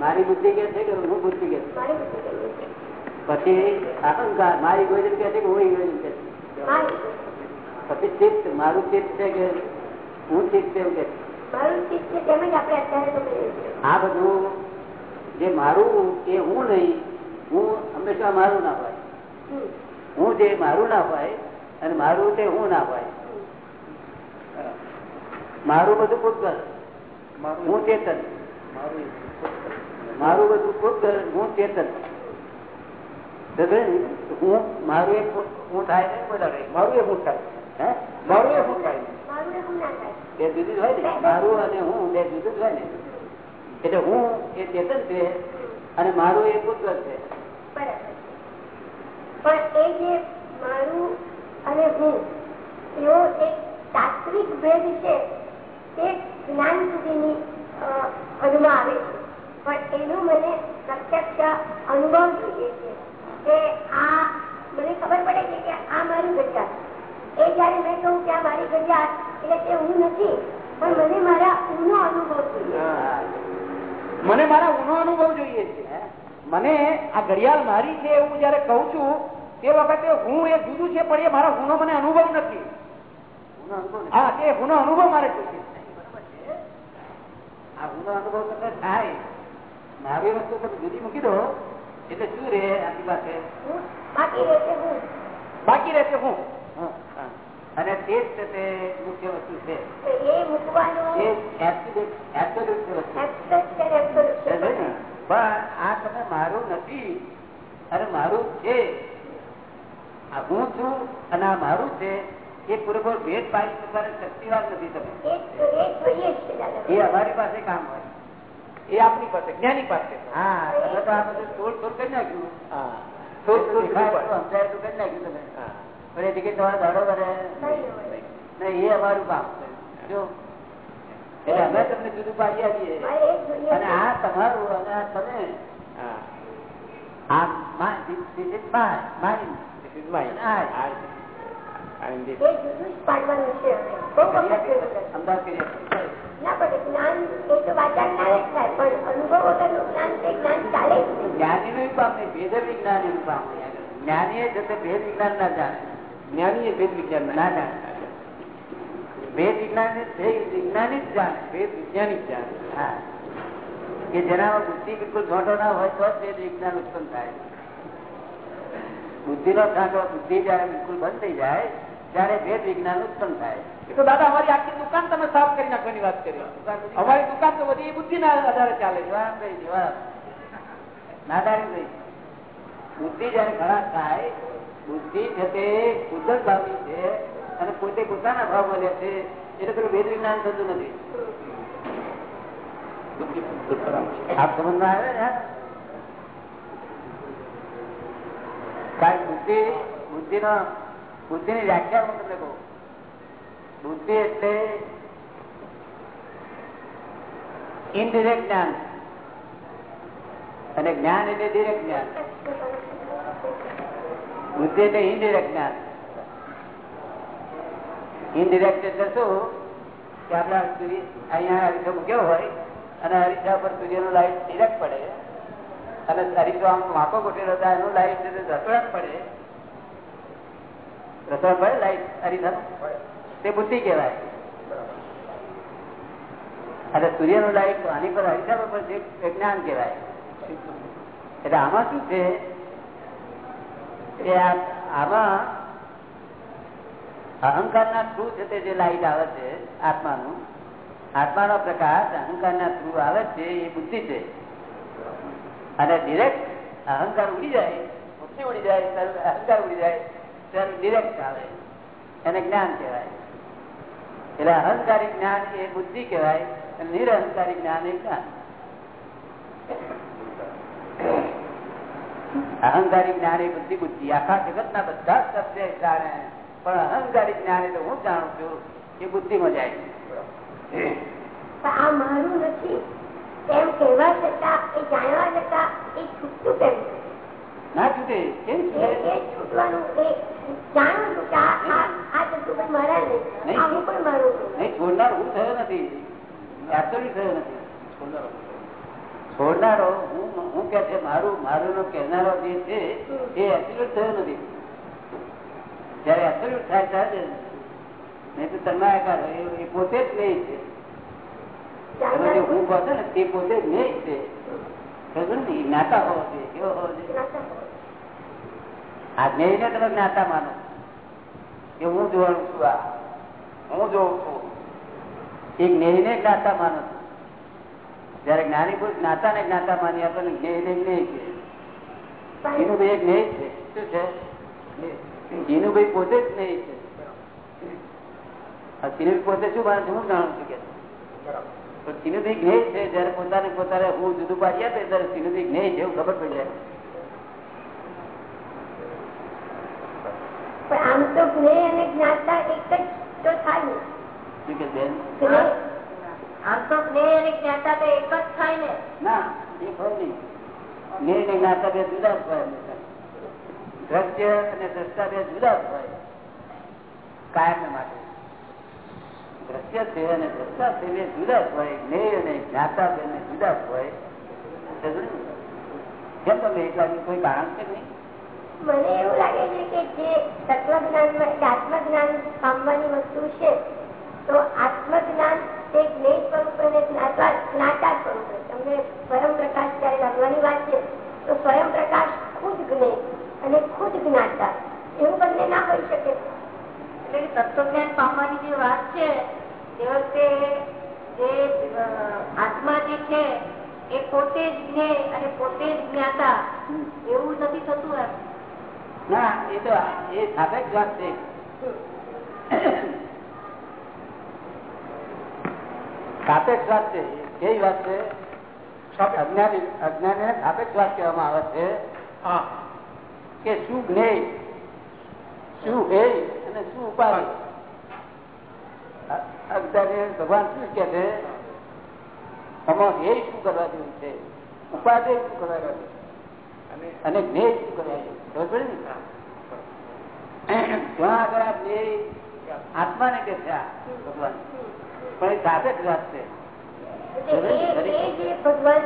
મારી બુદ્ધિ કે છે કે હું બુદ્ધિ કે પછી અહંકાર મારી ગોજન કે છે કે હું કે પછી ચિત્ત મારું ચિત્ત છે કે હું ચિત્ત છે? એવું કે આ બધું જે મારું એ હું નહીં હું હંમેશા મારું ના હોય. હું જે મારું ના હોય અને મારું તે હું ના હોય. મારું બધું પૂતગલ હું ચેતન. મારું બધું પૂતગલ હું ચેતન. હું મારું એક હું થાય નહીં બધા મારું એ હું થાય હે? મારું એ હું થાય બે જુદી હોય ને? મારું અને હું બે જુદું જ હોય ને? એટલે હું એ ચેતન છે અને મારું એ પૂતગલ છે. પણ એ જે મારું અને હું એવો એક તાત્વિક ભેદ છે તે જ્ઞાન સુધીની અનુભવ આવે છે. પણ એનો મને પ્રત્યક્ષ અનુભવ જોઈએ છે કે આ મને ખબર પડે છે કે આ મારી ગજાત એ જયારે મેં કહું કે આ મારી ગજાત એટલે તે હું નથી પણ મને મારા ઊનો અનુભવ જોઈએ મને મારા ઊનો અનુભવ જોઈએ છે મને આ ઘડિયાળ મારી છે એવું જયારે કહું છું તે વખતે હું એ જુદું છે પણ એ મારા ગુનો મને અનુભવ નથી. હા તે ગુનો અનુભવ મારે જોઈએ આ ઊંડો અનુભવ તમને થાય. મારી વસ્તુ તમે જુદી મૂકી દો. એટલે શું રે આપણી પાસે? બાકી રહેશે હું. અને તે જ તે મુખ્ય વસ્તુ છે. પણ આ તમે મારું નથી અને મારું છે. આ હું છું અને આ મારું છે. એ પૂરેપૂરો ભેદ પાડી શકવાની શક્તિવાન નથી તમે. એ અમારી પાસે કામ હોય. એ આપણી પાસે જ્ઞાની પાસે. હા તમે તો આ બધું તોડ તોડ કરી નાખ્યું. હા. તોડ તોડ દેખાય એટલું સમજાય એટલું કરી નાખ્યું તમે. પણ એ ટિકિટ તમારે દાડો કરે. નહીં એ અમારું કામ જો. એટલે અમે તમને જુદું પાડી આવીએ મારે અને આ તમારું અને આ તમે. આ my- this this is my- mine. This is mine. I. I. And this. એ જુદું જ પાડવાનું છે બહુ વખત એવું કરે. અમદાવાદ કરી આપીએ. ના પડે જ્ઞાન એ તો વાચા જ્ઞાન જ થાય પણ અનુભવ વગરનું જ્ઞાન તે જ્ઞાન ચાલે જ નહીં. જ્ઞાનીનું કામ નહીં ભેદ વિજ્ઞાન ના જાણે જ્ઞાની ભેદ વિજ્ઞાન ના જાણે ભેદ વિજ્ઞાન વિજ્ઞાની જ જાણે ભેદ વિજ્ઞાની જ જાણે હા કે જેનામાં બુદ્ધિ બિલકુલ છોટો ના હોય તો ભેદ વિજ્ઞાન ઉત્પન્ન થાય બુદ્ધિ નો છાંટો બુદ્ધિ જયારે બિલકુલ બંધ થઈ જાય ત્યારે ભેદ વિજ્ઞાન ઉત્પન્ન થાય. એ તો દાદા અમારી આખી દુકાન તમે સાફ કરી નાખવાની વાત કરી. અમારી દુકાન તો બધી બુદ્ધિ ના આધારે ચાલે નાદારી બુદ્ધિ જયારે ખરાબ થાય બુદ્ધિ છે તે કુદરત ભાવી છે અને પોતે પોતાના ભાવ મળે છે એટલે પેલું ભેદ વિજ્ઞાન થતું નથી. આપ સમજમાં આવે ને? કારણ બુદ્ધિ બુદ્ધિ નો બુદ્ધિ ની વ્યાખ્યા હું તમને કહું. બુદ્ધિ એટલે ઇનડિરેક્ટ જ્ઞાન. અને જ્ઞાન એટલે ડિરેક્ટ જ્ઞાન. બુદ્ધિ એટલે ઇનડિરેક્ટ જ્ઞાન. ઇનડિરેક્ટ એટલે શું? કે આપણા સૂર્ય અહીંયા અરીસો મૂક્યો હોય? અને અરીસા પર સૂર્યનું લાઈટ ડિરેક્ટ પડે. અને અરીસો આમ વાંકો ગોઠવેલો હતા એનું લાઈટ જતો પડે. રસોડા પડે લાઈટ અરીસા તે બુદ્ધિ કહેવાય. અને સૂર્યનું લાઈટ આની પર અરીસા પર જે જ્ઞાન કહેવાય. એટલે આમાં શું છે? આમાં અહંકારના થ્રુ છે તે જે લાઈટ આવે છે, આત્માનું, આત્માનો પ્રકાશ અહંકારના થ્રુ આવે છે, એ બુદ્ધિ છે. અને ડિરેક્ટ અહંકાર ઉડી જાય, બુદ્ધિ ઉડી જાય અહંકાર ઉડી જાય. ત્યારે ડિરેક્ટ આવે. એને જ્ઞાન કહેવાય. એટલે અહંકારી જ્ઞાન એ બુદ્ધિ કહેવાય અને નિરહંકારી જ્ઞાન એ જ્ઞાન. અહંકારી જ્ઞાન એ બુદ્ધિ બુદ્ધિ. આખા જગત ના બધા સત્ય જાણે. પણ અહંકારી જ્ઞાન એટલે હું જાણું છું એ બુદ્ધિમાં જાય પણ આ મારું નથી. એમ કહેવા છતાં એ જાણવા છતાં એ છૂટતું કેમ? ના છૂટે. કેમ છૂટવાનું જાણું છું કે આ આ- આ જતું પણ મારા નહીં. નહીં. પણ મારું નહીં નહીં છોડનાર હું થયો નથી. એબ્સોલ્યુટ થયો નથી. છોડનારો હું હું કે છે મારું મારું નો કહેનારો જે છે એ એબ્સોલ્યુટ થયો નથી. જયારે એબ્સોલ્યુટ થાય ત્યારે નહીં તો તન્માયાકાર એ પોતે જ નહીં છે. તમે જે હું કહો છો ને તે પોતે જ નહીં છે. ખબર ને એ જ્ઞાતા હોવો જોઈએ કેવો હોવો જોઈએ? આ જ્ઞેય ને તમે જ્ઞાતા માનો? કે હું જોવાનું છું આ? હું જોઉં છું. એ જ્ઞેય ને જ્ઞાતા માનો જયારે જ્ઞાની પુરુષ જ્ઞાતા ને જ્ઞાતા માની આપણને જ્ઞેય ને છે જીનુભાઈ એક જ્ઞેય છે. શું છે? જીનુભાઈ પોતે જ જ્ઞેય છે. આ જીનુભાઈ પોતે શું માને છે? હું જાણું છું કે. પણ સિનુભાઈ જ્ઞેય છે, જયારે પોતાને પોતાને હું જુદું પાડી આપે, ત્યારે સિનુભાઈ જ્ઞેય છે, એવું ખબર પડી જાય પણ આમ તો જ્ઞેય અને જ્ઞાતા એક જ તો થાય શું કે બેન? આમ તો જ્ઞેય અને જ્ઞાતા તો એક જ થાય ને. ના એ હોય નહીં. જ્ઞેય ને જ્ઞાતા બે જુદા જ હોય દ્રશ્ય અને દ્રષ્ટા બે જુદા જ હોય. કાયમ માટે. દ્રશ્ય છે અને દ્રષ્ટા છે બે જુદા જ હોય. જ્ઞેય અને જ્ઞાતા બે જુદા જ હોય. કેમ તમે એક કોઈ કારણ છે નહીં? મને એવું લાગે છે કે જે તત્વજ્ઞાન આત્મજ્ઞાન પામવાની વસ્તુ છે, તો આત્મજ્ઞાન તે જ્ઞેય સ્વરૂપે જ્ઞાતા જ્ઞાતા તમને સ્વયં પ્રકાશ જયારે લાગવાની વાત છે, તો સ્વયં પ્રકાશ ખુદ જ્ઞેય અને ખુદ જ્ઞાતા. એવું બંને ના હોઈ શકે. એટલે તત્વજ્ઞાન પામવાની જે વાત છે તે વખતે જે આત્મા જે છે, એ પોતે જ જ્ઞેય અને પોતે જ જ્ઞાતા. એવું નથી થતું એમ. ના એ તો એ સાપેક્ષ વાત છે. સાપેક્ષ વાત છે. કેવી વાત છે? અજ્ઞાની અજ્ઞાની સાપેક્ષ વાત કહેવામાં આવે છે. કે શું જ્ઞેય શું હે અને શું ઉપાધિ? અજ્ઞાની ભગવાન શું કે છે? શું કરવા જેવું છે? ઉપાધિ શું કરવા અને જ્ઞેય શું કરવા જેવું ખબર પડી ને ત્યાં આગળ આ કે છે ભગવાન? પણ એ વાત છે. ભગવાન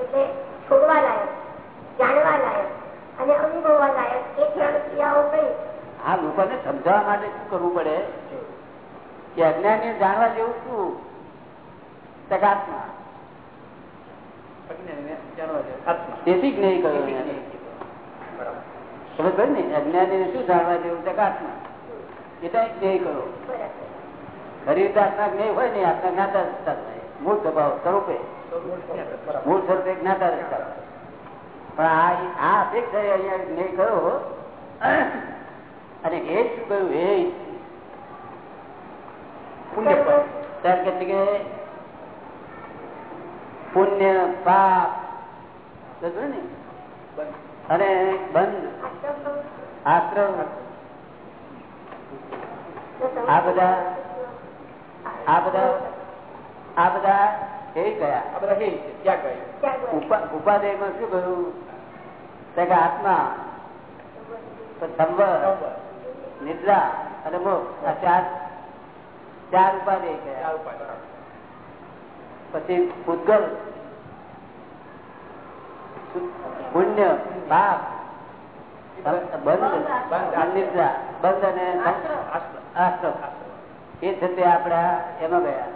એટલે છોડવા લાયક જાણવા લાયક અને અનુભવવા લાયક એ ત્રણ ક્રિયાઓ કઈ લોકોને સમજાવવા માટે શું કરવું પડે? કે અજ્ઞાનને જાણવા જેવું શું? તકાત્મા તેથી જ કહ્યું ખબર પડી ને? અજ્ઞાની શું જાણવા જેવું તકાત્મા એટલે જ નહીં કહ્યું ખરી રીતે આત્મા જ્ઞેય હોય ને આત્મા જ્ઞાતા રસ્તા મૂળ સ્વભાવ સ્વરૂપે. મૂળ સ્વરૂપે જ્ઞાતા રસ્તા પણ આ આ અપેક્ષા અહીંયા જ્ઞેય કયો અને એ શું કહ્યું? એ પુણ્ય. ત્યારે કે પુણ્ય પાપ ને? અને બંધ. આશ્રમ. આ બધા આ બધા આ બધા હે કયા ઉપા- ઉપાધ્યાયમાં શું કહ્યું કે આત્મા સંવર નિદ્રા અને મોક્ષ. આ ચાર ચાર ઉપાધ્યાય કયા પછી ભૂતગલ પુણ્ય, પાપ. બંધ. બંધ. અને આશ્રમ. એ છે તે આપડા એમાં ગયા.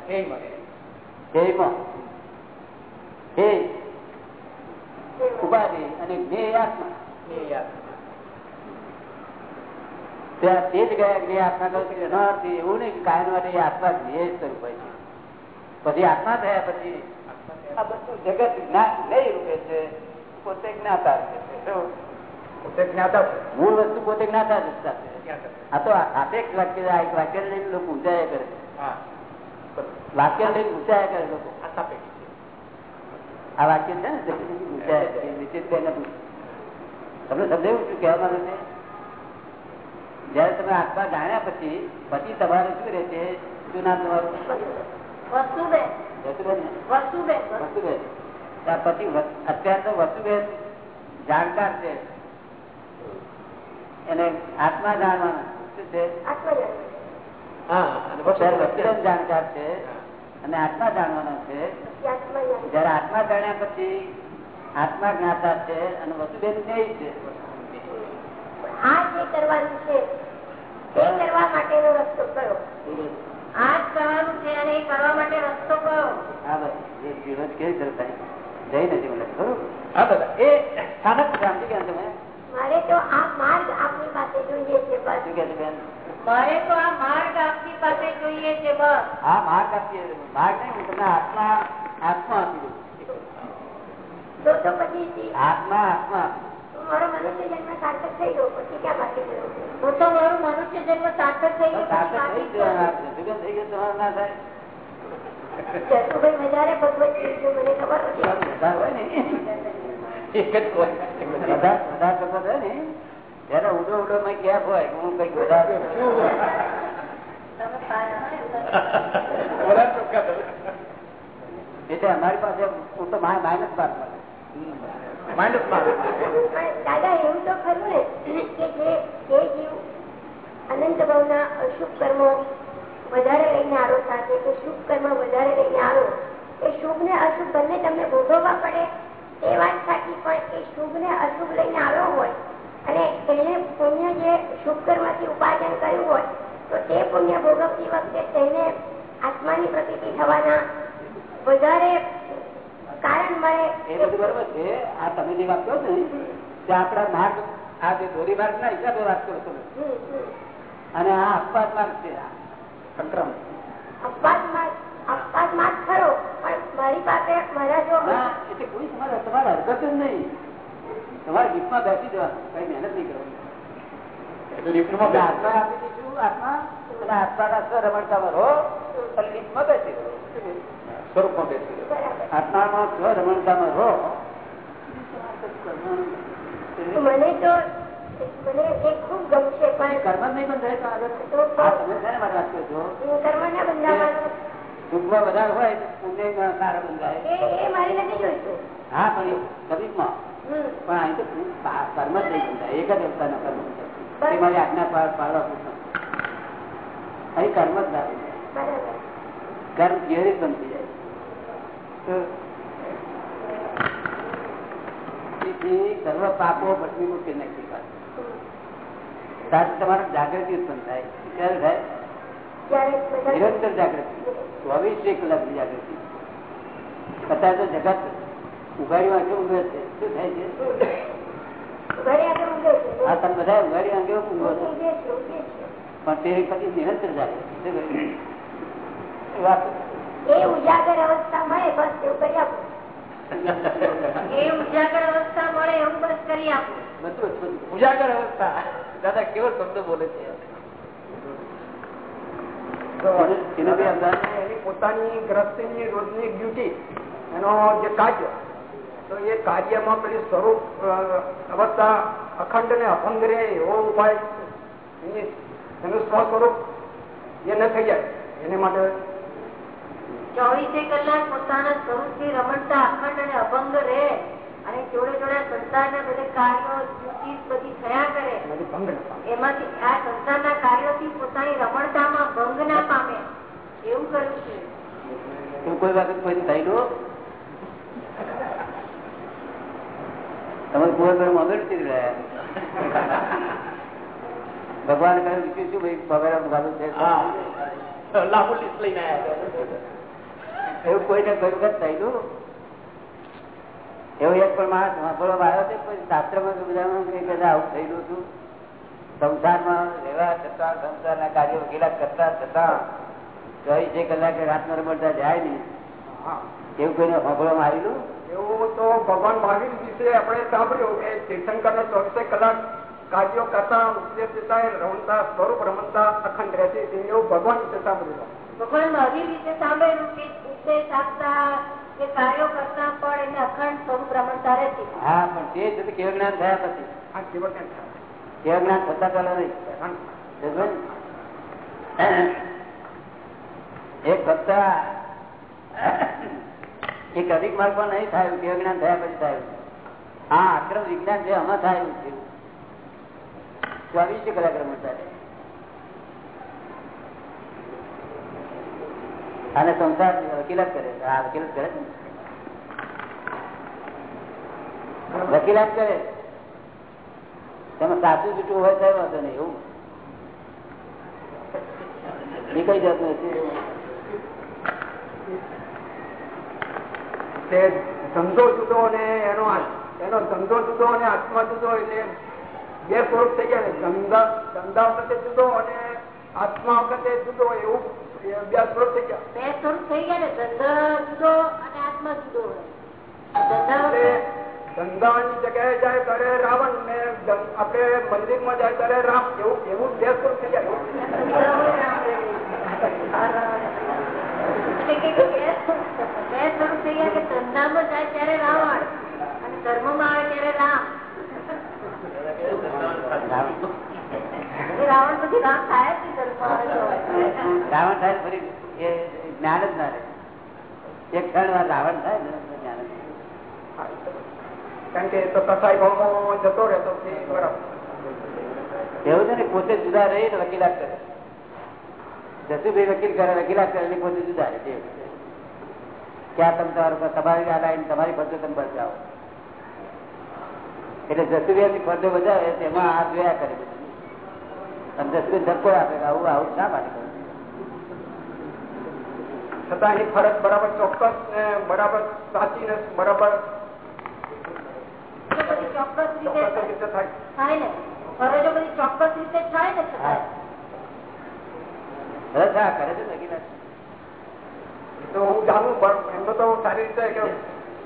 ધ્યેયમાં. ઉપાધિ અને જ્ઞેય આત્મા. ત્યાં તે જ ગયા જ્ઞેય આત્મા. અર્થ એવું નહીં કાયમ માટે આત્મા ધ્યેય સ્વરૂપ છે. પછી આત્મા થયા પછી? આ બધું જગત જ્ઞાન નહીં રૂપે છે. પોતે જ્ઞાતા? મૂળ વસ્તુ પોતે જ્ઞાતા છે. આ તો સાપેક્ષ વાક્ય આ એક વાક્ય લઈને લોકો ઊંચાયા કરે. વાક્ય લઈને ઊંચાયા કરે લોકો. આ વાક્ય છે ને ઊંચાયા કરે. નિશ્ચિતભાઈ તમને સમજાયું શું કહેવા માંગે છે? જયારે તમે આત્મા જાણ્યા પછી પછી તમારે શું રહેશે શું નામ તમારું? પછી વસ- તો વસુબેન જાણકાર છે. એને આત્મા જાણવાનો. શું છે? જાણકાર છે અને આત્મા જાણવાનો છે. જયારે આત્મા જાણ્યા પછી આત્મા જ્ઞાતા છે અને વસુબેન ન્યાય છે. આ જે કરવાનું છે એ કરવા માટેનો રસ્તો કયો? આ જ કરવાનું છે અને એ કરવા માટે રસ્તો કયો હા બસ. એ વિરોધ કેવી રીતે થાય? જઈ નથી મને બરોબર? હા દાદા એ સ્થાનક સમજી ગયા તમે મારે તો આ માર્ગ આપની પાસે જોઈએ છે બસ. શું કે છે બેન? મારે તો આ માર્ગ આપની પાસે જોઈએ છે બસ. હા માર્ગ આપીએ. માર્ગ નહીં હું તમને આત્મા આત્મા આપી દઉં. તો તો પછી આત્મા આત્મા મારો મનુષ્ય જન્મ સાર્થક થઈ ગયો પછી ક્યાં બાકી રહ્યો? છે? હું તો મારું મનુષ્ય જન્મ સાર્થક થઈ ગયું સાર્થક પછી થઈ બાકી ગયો આ જુગલ થઈ ગયો તમારે ના થાય. જસુભાઈ વધારે ભગવત છે મને ખબર નથી. વધારે હોય ને? એક જ હોય. વધારે વધારે ભગવત હોય ને? ત્યારે ઉડો ઉડો માં ગેપ હોય કે હું કંઈક વધારે તમે પાયા બધા ચોખ્ખા થશે. એટલે અમારી પાસે હું તો માઇનસ પાસ મળે પણ દાદા, એવું તો ખરું ને કે જે જે જીવ અનંત ભાવના અશુભ કર્મો વધારે લઈને આવ્યો સાથે કે શુભ કર્મ વધારે લઈને આવ્યો એ શુભ ને અશુભ બંને તમને ભોગવવા પડે એ વાત સાચી, પણ એ શુભ ને અશુભ લઈને આવ્યો હોય અને એને પુણ્ય જે શુભ કર્મથી ઉપાર્જન કર્યું હોય, તો તે પુણ્ય ભોગવતી વખતે તેને આત્માની પ્રકૃતિ થવાના વધારે એ બધું બરોબર છે. આ તમે જે વાત કરો છો ને તે આપણા માર્ગ આ જે દોરી માર્ગ ના હિસાબે વાત કરો છો. અને આ અપવાદ માર્ગ છે આ. સંક્રમ. માર્ગ અપવાદમાં જ ખરો પણ મારી પાસે મારા જો એટલે કોઈ તમારે તમારે હરકત જ નહીં. તમારે ગીફમાં બેસી જવાનું કઈ મહેનત નહીં કરવાની. આત્મા આપી દઈશું આત્મા અને આત્માના સ્વ રમણતામાં રહો અને લિફ્ટમાં બેસી રહો. સ્વરૂપમાં બેસી આત્મામાં સ્વ રહો. મને તો કર્મ નહીં બંધાય વધારે હોય પુણ્ય સારા હા પણ એ પણ અહીં તો કર્મ જ નહીં બંધાય. એક જ કર્મ એ મારી આજ્ઞા પાડવા પૂરતું. અહીં કર્મ જ ના બંધાય. કર્મ ઘેરી જ બંધ જાય? સર્વ પાપો ભસ્મીભૂત મૂકી નાખી પાછું. તમારે જાગૃતિ ઉત્પન્ન થાય. ક્યારે થાય? નિરંતર જાગૃતિ. ચોવીસે કલાકની જાગૃતિ. અત્યારે તો જગત ઉઘાડી વાંચે ઊંઘે છે. શું થાય છે? આ તમે બધા ઉઘાડી વાંચે ઊંઘો છો. પણ તે પછી નિરંતર જાગૃતિ. વાત એ ઉજાગર અવસ્થા મળે બસ એવું કરી આપો. એ ઉજાગર અવસ્થા મળે એવું બસ કરી આપો. ઉજાગર અવસ્થા. દાદા કેવો શબ્દ બોલે છે? એનું- પોતાની ગ્રસ્તીની રોજની ડ્યુટી એનો જે કાર્ય તો એ કાર્યમાં પેલી સ્વરૂપ અવસ્થા અખંડ ને અભંગ રહે એવો ઉપાય એની એનું સ્વસ્વરૂપ એ ન થઈ જાય. એને માટે ચોવીસે કલાક પોતાના સ્વરૂપથી રમણતા અખંડ અને અભંગ રહે અને જોડે જોડે સંસાર સંસારના બધે કાર્યો ડ્યુટી બધી થયા કરે. એમાંથી આ સંસાર ના કાર્યો થી પોતાની રમણતા માં ભંગ ના પામે. એવું કર્યું છે. કોઈ વખત કોઈ થયેલું તમે કોઈ ઘર મગર ચીર રહ્યા. ભગવાન કહ્યું શું ભાઈ પગાર લિસ્ટ લઈને આવ્યા એવું કોઈને કોઈ વખત થયેલું એવું એક પણ માણસ સાંભળવામાં આવ્યો છે શાસ્ત્રમાં સમજાવવાનું કઈ કદાચ આવું થયેલું હતું? સંસારમાં રહેવા છતાં, સંસારના કાર્યો વગેરે કરતા છતાં, ચોવીસે કલાકે રાતના રમડતા જાય નહીં. એવું કોઈને સાંભળવામાં આવેલું? એવું તો ભગવાન મહાવીર વિશે આપણે સાંભળ્યું કે તીર્થંકર ચોવીસે કલાક કાર્યો કરતા ઉપદેશ રમતા સ્વરૂપ રમતા અખંડ રહે છે, એવું ભગવાન વિશે સાંભળ્યું ભગવાન મહાવીર વિશે સાંભળેલું કે ઉપદેશ આપતા કે કાર્યો કરતા પણ એને અખંડ સ્વરૂપ રમણતા રહેતી. હા પણ તે જ કેવ જ્ઞાન થયા પછી. થાય કેવું જ્ઞાન થતા પહેલા નહીં. એક સત્તા એક અધિક માર્ગમાં નહીં થયું કેવ જ્ઞાન થયા પછી થાય હા અક્રમ વિજ્ઞાન છે આમાં થાય છે. ચોવીસે કલાક રમતા રહે અને સંસાર વકીલાત કરે આ વકીલાત કરે વકીલાત કરે તેમાં સાચું જૂઠું હોય તો વાંધો નહીં, એવું. નીકળી જતું હશે ધંધો જુદો અને એનો એનો ધંધો જુદો અને આત્મા જુદો એટલે બે સ્વરૂપ થઈ ગયા ને. ધંધા જુદો અને આત્મા વખતે જુદો, એવું. બે સ્વરૂપ થઈ ગયા. બે સ્વરૂપ થઈ ગયા ને ધંધા જુદો અને આત્મા જુદો ધંધાની જગ્યાએ જાય ત્યારે રાવણ ને આપડે મંદિરમાં જાય ત્યારે રામ એવું એવું બે સ્વરૂપ થઈ ગયા એટલે કે બે બે સ્વરૂપ થઈ ગયા કે ધંધામાં જાય ત્યારે રાવણ અને ધર્મમાં આવે ત્યારે રામ એ રાવણ પછી રામ થાય જ નહીં ધર્મમાં આવે તો. રાવણ થાય ફરી એ જ્ઞાન જ ના રહે. એક ક્ષણમાં રાવણ થાય ને જ્ઞાન જ કારણ કે તો કસાઈ ભાવમાં જતો રહેતો એવું છે ને પોતે જુદા રહી ને વકીલાત કરે. જસુભાઈ વકીલ કરે વકીલાત કરે પોતે જુદા રહે. ક્યાં તમે તમારું તમારી આ લાઈન તમારી ફરજો તમે બચાવો એટલે જસુભાઈ ફરજો બજાવે તેમાં આ જોયા કરે જસુભાઈ ધક્કો આપે આવું આવું શા માટે છતાં એની ફરજ બરાબર ચોક્કસ ને બરાબર સાચી ને બરાબર ચોક્કસ રીતે થાય. થાય ને. ફરજો બધી ચોક્કસ રીતે થાય ને છતાં. કરે છે ને? તો હું જાણું પણ એમનો તો સારી રીતે કે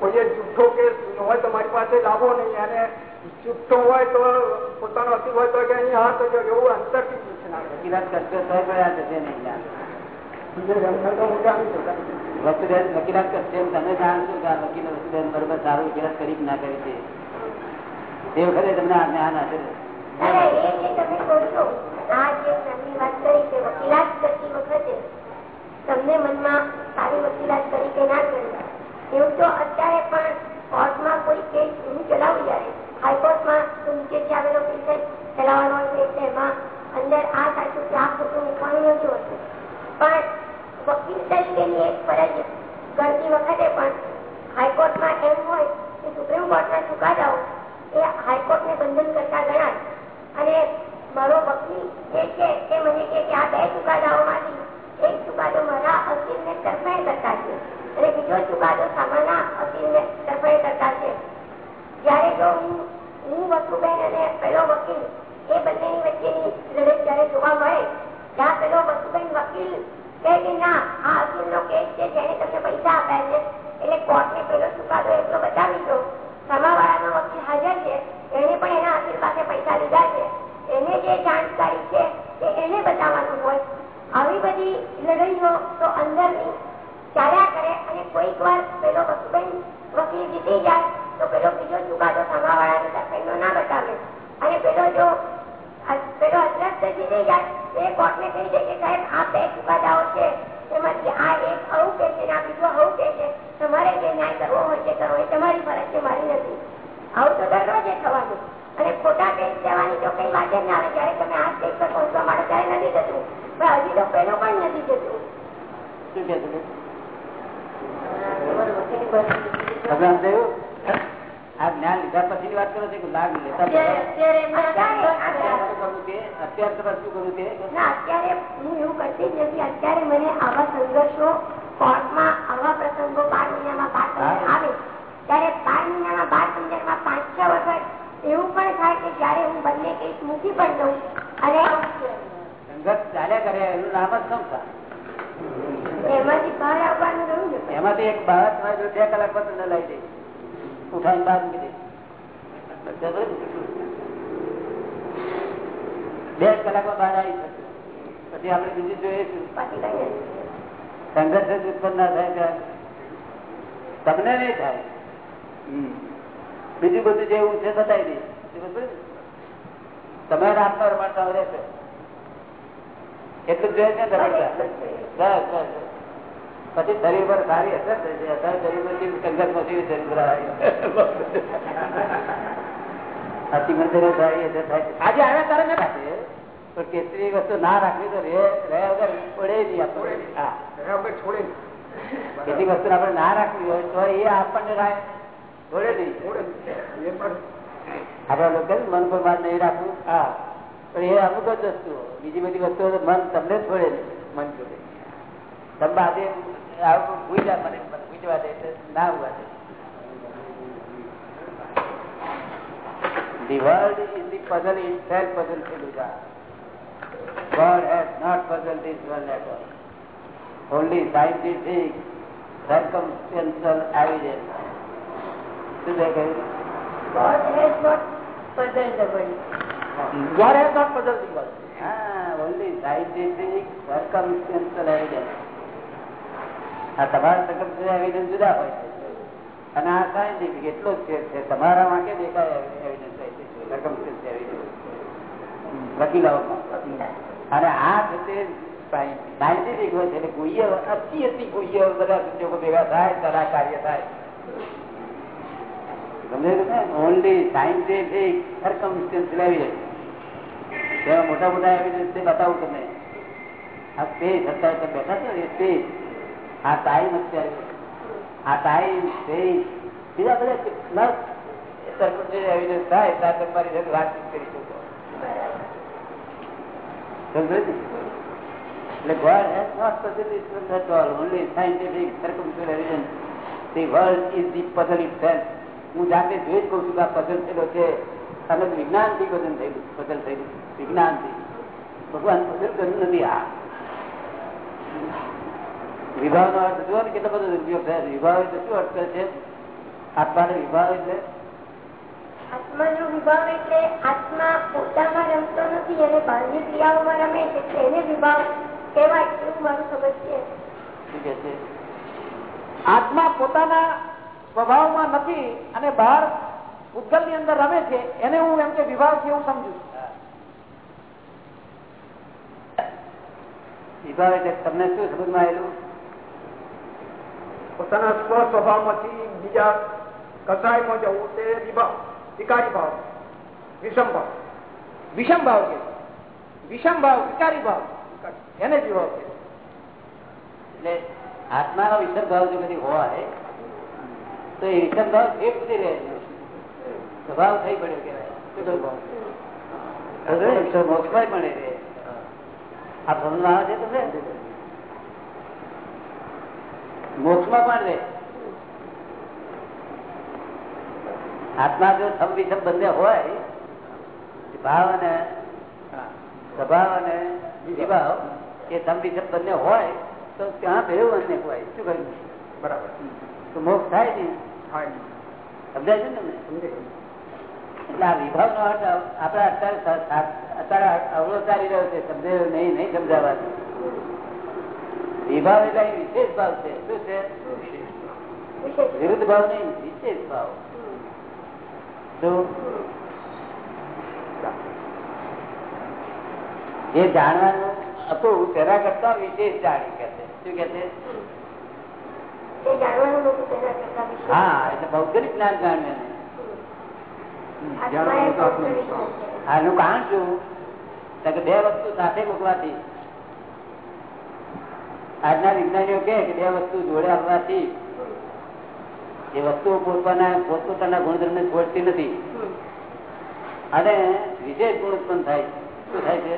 કોઈએ જુઠ્ઠો કેસ હોય તો મારી પાસે લાવો નહીં. અને જુઠ્ઠો હોય તો પોતાનો અતિ હોય તો કે અહીંયા હા તો એવું અંતરથી પૂછી નાખે વકીલાત કરશો તો નહીં. વકીલાત વકીલાત કરશે તમે જાણો છો કે આ વકીલ વકીલ બરોબર સારું વકીલાત કરી ના કરી છે. તે વખતે તમને આ જ્ઞાન હશે અરે એ જે તમે કહો છો. આ જે જ્ઞાનની વાત કરી કે વકીલાત કરતી વખતે તમને મનમાં સારી વકીલાત કરી કે ના કરી એવું તો અત્યારે પણ કોર્ટમાં કોઈ કેસ હું ચલાવું જ્યારે હાઈકોર્ટમાં નીચેથી આવેલો ચલાવવાનો અંદર આ સાચું આ ખોટું મૂકવાનું નથી હોતું. પણ વકીલ તરીકેની વખતે પણ હાઈકોર્ટમાં એમ સુપ્રીમ કોર્ટના ચુકાદાઓ બંધન કરતા ગણાય. અને મારો વકીલ જે ચુકાદો મારા અસીલને તરફેણ કરતા છે અને બીજો ચુકાદો સામાના અસીલને તરફેણ કરતા છે. જ્યારે જો હું હું વસુબેન અને પેલો વકીલ એ બંનેની વચ્ચેની લડત જ્યારે જોવા મળે, ત્યાં પેલો વસુબેન વકીલ આવી બધી લડાઈઓ તો અંદરની ચાલ્યા કરે અને કોઈક વાર પેલો વસુબેન વકીલ જીતી જાય તો પેલો બીજો ચુકાદો તરફેણનો ના બતાવે. અને પેલો જો પેલો અદ્રશ્ય જીતી જાય તો એ કોર્ટને કહી દે કે સાહેબ આ બે ચુકાદાઓ છે એમાંથી આ એક આવું કે છે આ બીજો આવું કે છે. તમારે જે ન્યાય કરવો હોય તે કરવો એ તમારી ફરજ છે મારી નથી. આવું તો દરરોજ એ થવાનું. અને ખોટા કેસ લેવાની તો કઈ વાત ના આવે જયારે તમે આ સ્ટેજ પર પહોંચવા માટે ત્યારે નથી જતું. પણ હજી તો પેલો પણ નથી જતું. શું આ જ્ઞાન લીધા પછી વાત કરો છો કે લાગ લેતા અત્યારે પછી અત્યારે અત્યારે શું કરવું તે? ના અત્યારે હું એવું કરતી જ નથી. અત્યારે મને આવા સંઘર્ષો કોર્ટમાં આવા પ્રસંગો બાર મહિનામાં બાર પંદર આવે. ત્યારે બાર મહિનામાં બાર પંદરમાં પાંચ છ વખત એવું પણ થાય કે જયારે હું બંને કેસ મૂકી પણ દઉં. અને સંઘર્ષ ચાલ્યા કરે એનું નામ જ સંસાર એમાંથી બહાર આવવાનું રહ્યું ને એમાંથી એક બાળક બે કલાક પર લઈ દે. ઉઠાઈને બહાર મૂકી દે? બે કલાકમાં બહાર આવી શકશે પછી આપણે બીજું કઈ સંઘર્ષ ઉત્પન્ન ના થાય ત્યાં. તમને નહીં થાય. બીજું બધું જે એવું છે બતાવી દે બરાબર. ને? તમે આત્મા રમાડતા રહેશો. એટલું જોઈએ છે રમાડતા. પછી શરીર પર સારી અસર શરીરમાંથી સંઘર્ષમાંથી શરીર પર સારી અસર થાય. છે. આજે આવ્યા ના થાય. પણ કેસરી વસ્તુ ના રાખવી તો રહ્યા વગર પડે નહીં આપણે છોડે કેટલીક વસ્તુ આપણે ના રાખવી હોય તો એ આપણને છોડે નહીં. છોડે એ પણ આપડા લોકો મન પર માન નહીં રાખવું. હા. પણ એ અમુક જ વસ્તુ બીજી બધી વસ્તુઓ મન તમને છોડે નહીં. મન છોડે તમે આજે આવું ભૂલ્યા મને ભૂજવા દે ના હોવા દે. The world is the puzzle itself puzzle છે God has not puzzled this world at all. Only scientific, circumstantial evidence. શું તે કહ્યું God has not puzzled the world. God has not puzzled the world. Ah, only scientific circumstantial evidence. આ તમારા circumstantial evidence જુદા હોય છે અને આ સાયન્ટિફિક એટલો જ છે તમારા માટે દેખાય એવિડન્સ હોય છે circumstantial એવિડન્સ વકીલાઓમાં અને આ છે સાયન્ટિફિક હોય એટલે ગુહ્ય અતિ અતિ ગુહ્ય બધા સંજોગો ભેગા થાય ત્યારે કાર્ય થાય. ઓનલી સાયન્ટિફિક મોટા મોટા એવિડન્સ બતાવું તમને. આ સ્પેસ અત્યારે તમે બેઠા છો ને સ્પેસ આ ટાઈમ અત્યારે આ ટાઈમ સ્પેસ બીજા બધા સર્કમસ્ટન્શિયલ એવિડન્સ થાય ત્યારે તમારી વાતચીત કરી? એટલે God has not this world at all. Only scientific circumstantial evidence. The world is the puzzle itself. હું જાતે જોઈ જ કહું છું કે આ પઝલ થયેલો છે અને વિજ્ઞાનથી પઝલ થયેલું પઝલ થયેલું વિજ્ઞાનથી ભગવાન પઝલ કર્યું નથી આ વિભાવ નો અર્થ જુઓ ને કેટલો બધો ઉપયોગ થાય વિભાવ એટલે શું અર્થ કરે છે આત્માને વિભાવ એટલે આત્માનો વિભાવ એટલે આત્મા પોતામાં રમતો નથી અને બાહ્ય ક્રિયાઓમાં રમે છે એને વિભાવ કહેવાય એવું મારું સમજ છે. આત્મા પોતાના સ્વભાવમાં નથી અને બહાર ઉદ્ગલની અંદર રમે છે એને હું એમ કે વિભાવ છે એવું સમજુ. વિભાવ એટલે તમને શું સમજમાં આવેલું? પોતાના સ્વ સ્વભાવમાંથી બીજા કસાયમાં જવું તે વિભાવ. વિકારી ભાવ વિષમ ભાવ વિષમ ભાવ કે વિષમ ભાવ વિકારી ભાવ એને જ ભાવ છે એટલે આત્માનો વિષમ ભાવ જો બધી હોય તો એ વિષમ ભાવ એ સુધી રહે સ્વભાવ થઈ પડ્યો કહેવાય. શું ભાવ? મોક્ષમાં મળે રે આ સમજમાં આવે છે તમને? મોક્ષમાં પણ રે આત્મા જો સમ વિષમ બંને હોય ભાવ અને સ્વભાવ અને વિભાવ એ સમ વિષમ બંને હોય તો ત્યાં ભેવું અન્ય હોય. શું કહ્યું? બરાબર. તો મોક્ષ થાય ને સમજાય છે ને? સમજાય એટલે આ વિભાવ નો અર્થ આપડે અત્યારે અત્યારે અવરોધ ચાલી રહ્યો છે. સમજાયો નહીં નહીં સમજાવવાનું. વિભાવ એટલે વિશેષ ભાવ છે. શું છે? વિરુદ્ધ ભાવ નહીં વિશેષ ભાવ. જે જાણવાનું હતું તેના કરતા વિશેષ જાણી કે શું કે હા એટલે ભૌગોલિક જ્ઞાન જાણવાનું કારણ શું? બે વસ્તુ સાથે મૂકવાથી. આજના વિજ્ઞાનીઓ કે બે વસ્તુ જોડે આવવાથી એ વસ્તુઓ પોતાના પોતપોતાના ગુણધર્મ છોડતી નથી. અને વિશેષ ગુણ ઉત્પન્ન થાય. શું થાય છે?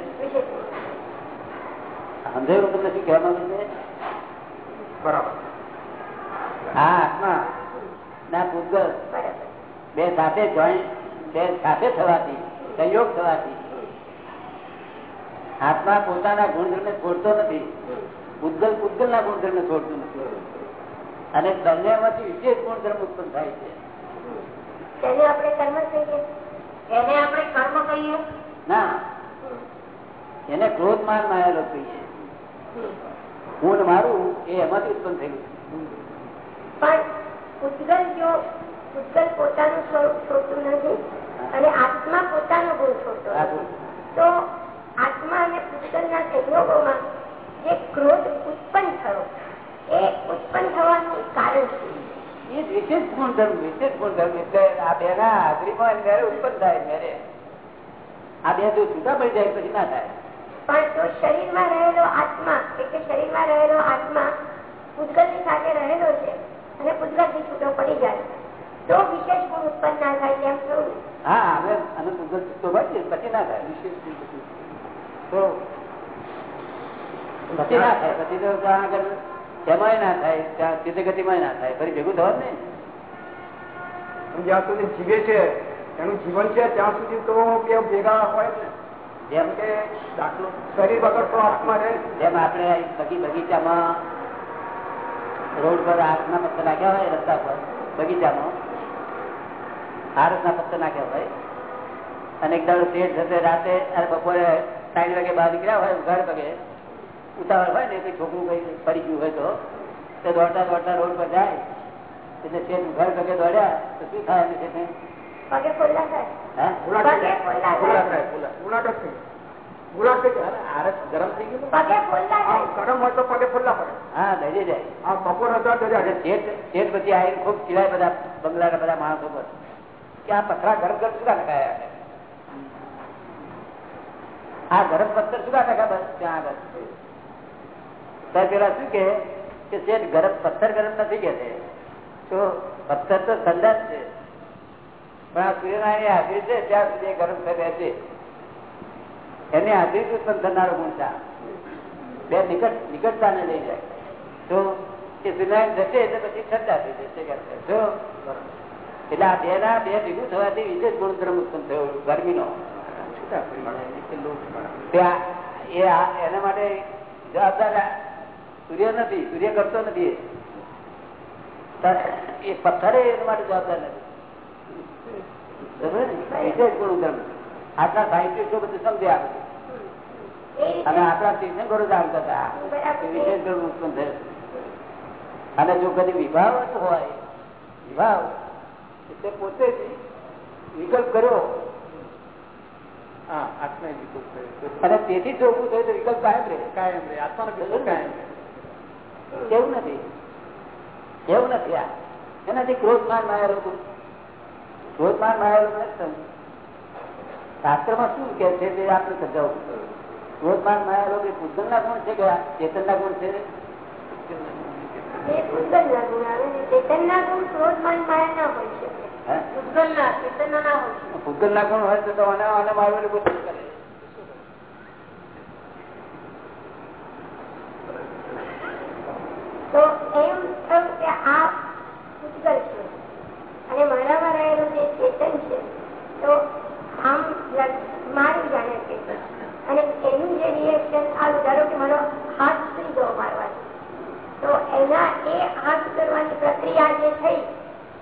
સમજાયું તમને શું કહેવા માંગુ છે? બરાબર. હા આત્મા. ના પૂતગલ. બે સાથે જોઈન્ટ બે સાથે થવાથી સંયોગ થવાથી. આત્મા પોતાના ગુણધર્મ છોડતો નથી. પૂતગલ પૂતગલ ના ગુણધર્મ છોડતું નથી. અને બંનેમાંથી વિશેષ ગુણધર્મ ઉત્પન્ન થાય છે. તેને આપણે કર્મ કહીએ એને આપણે કર્મ કહીએ. ના એને ક્રોધ માન માયેલો કહીએ. ગુણ મારું એ એમાંથી ઉત્પન્ન થયેલું પણ ઉદ્ગલ જો ઉદ્ગલ પોતાનું સ્વરૂપ છોડતું નથી અને આત્મા પોતાનો ગુણ છોડતો તો આત્મા અને ઉદ્ગલના સંયોગોમાં જે ક્રોધ ઉત્પન્ન થયો ઉત્પન્ન થવાનું કારણ એ વિશેષ ગુણધર્મ વિશેષ ગુણધર્મ એટલે આ બે ના હાજરીમાં ઉત્પન્ન થાય મેરે આ બે જો છૂટા પડી જાય પછી ના થાય. પણ તો શરીરમાં રહેલો આત્મા એટલે શરીરમાં રહેલો આત્મા પૂતગલની સાથે રહેલો છે અને પૂતગલથી છૂટો પડી જાય તો વિશેષ ગુણ ઉત્પન્ન ના થાય તેમ થયું હા હવે અને પૂતગલ છૂટો પડે પછી ના થાય. તો પછી ના થાય. પછી તો આગળ? તેમાંય ના થાય ત્યાં સિદ્ધ ગતિમાં ના થાય ફરી ભેગું થવા ને જ્યાં સુધી જીવે છે એનું જીવન છે ત્યાં સુધી તો બે ભેગા હોય ને? જેમ કે દાખલો શરીર વગર તો હાથમાં રહે જેમ આપણે બગી બગીચામાં રોડ પર હાથના પત્તા નાખ્યા હોય રસ્તા પર બગીચામાં હારસના પત્તા નાખ્યા હોય અને એક દાડો શેઠ જશે રાતે અને બપોરે ત્રણ વાગે બહાર નીકળ્યા હોય ઘર પગે ઉતાવળ હોય ને કઈ છોકરું કઈ પડી ગયું હોય તો તે દોડતા દોડતા રોડ પર જાય એટલે શેઠ ઘર પગે દોડ્યા તો શું થાય છે શેઠને? પગે ખોલ્લા થાય. ખૂબ ચીડાય બધા માણસો પર. કે આ પથરા ગરમ ગરમ શું નખાયા આ ગરમ પથ્થર સુધા નખા બસ ત્યાં આગળ. ત્યારે પેલા શું કે કે શેઠ ગરમ પથ્થર ગરમ નથી કે છે તો પથ્થર તો ઠંડા જ છે. પણ આ સૂર્યનારાયણ હાજરી છે ત્યાં સુધી ગરમ થઈ રહે છે એની હાજરી ઉત્પન્ન થનારો ગુણ છે બે નિકટ નિકટતાને લઈ જાય. તો એ સૂર્યનારાયણ જશે એટલે પછી ઠંડા થઈ જશે કે. જો એટલે આ બે ના બે ભેગું થવાથી વિશેષ ગુણધર્મ ઉત્પન્ન થયો ગરમીનો. તે એ આ- એના માટે જવાબદાર સૂર્ય નથી સૂર્ય કરતો નથી એ. પથ્થરે એ એના માટે જવાબદાર નથી. બધું અને આપણા તીર્થંકરો જાણતા હતા વિશેષ ગુણ ઉત્પન્ન થયો. અને જો કદી વિભાવ હોય વિભાવ એટલે પોતે જ વિકલ્પ કર્યો. અને તેથી જો ઉભું થયું તો વિકલ્પ કાયમ રહે. કાયમ રહે. આત્માનો વિકલ્પ કાયમ રે. એવું નથી? કેવું નથી આ? એનાથી ક્રોધ માન માયેલો હતું ક્રોધ માન માયેલો નથી શાસ્ત્રમાં શું કે છે તે આપણે સમજાવું. ક્રોધ માન માયેલો કે પૂજન ના ગુણ છે કે ચેતન ના ગુણ છે? એ પૂતગલના ગુણ આવે ને ગુણ ક્રોધ માયા ના હોય ના છે. ભૂગલ ના ગુણ હોય તો આને આને મારવાની કરે તો એમ થયું કે આ પૂતગલ છે. અને મારામાં રહેલું જે ચેતન છે, તો આમ મારી જાણે છે. અને એનું જે રિએક્શન આ ધારો કે મારો હાથ ઉતરી ગયો મારવાનો તો એના એ હાથ કરવાની પ્રક્રિયા જે થઈ,